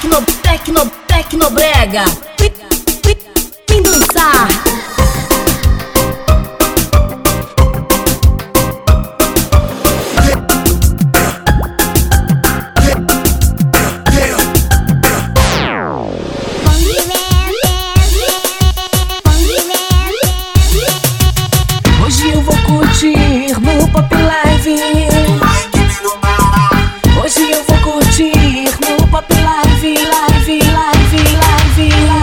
tecno, tecno, tecnobrega. Pop Live, live, live, live, live,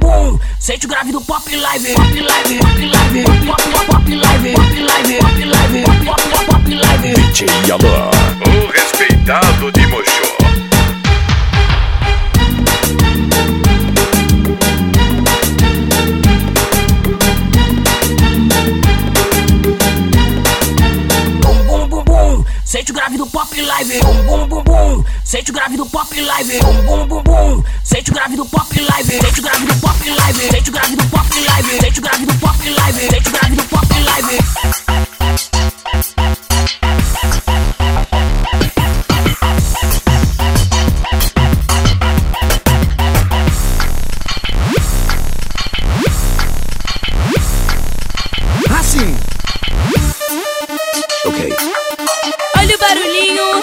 bum. Sente o grave do Pop Live, Pop Live, Pop Live, Pop, pop, Pop Live, Pop Live, Pop Live, Pop, pop, Pop Live. DJ Yalan. O respeitado de Mochô. Sente o grave do pop live, bum bum bum bum. Sente o grave do pop live, bum bum bum bum. Sente o grave do pop live, sente o grave do pop live, sente o grave do pop live, sente o grave do pop live, sente o grave do pop live. Assim. Carolino.